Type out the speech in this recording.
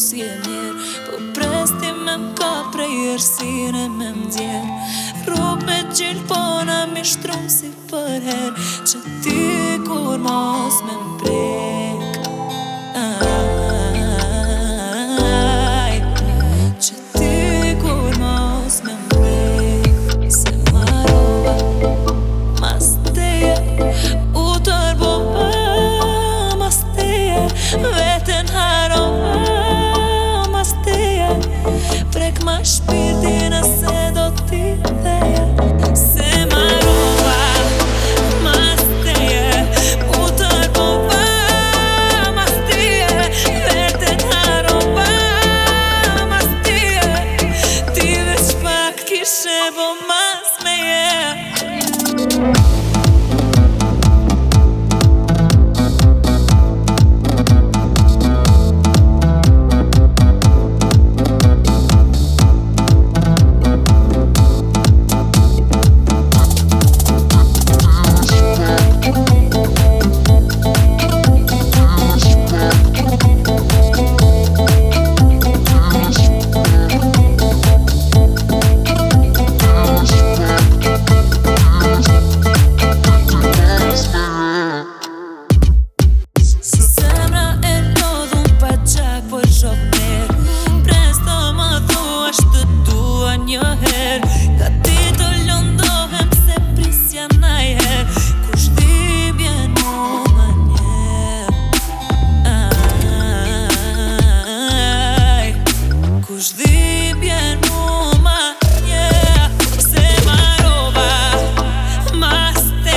më si e njerë Po presti me më ka prej ersire me më djerë Rup me gjilë po na mi shtrumë si për herë Që ti kur mos me më prejkë Vetën ha imaš AUTHORWAVE se do ti ma Más te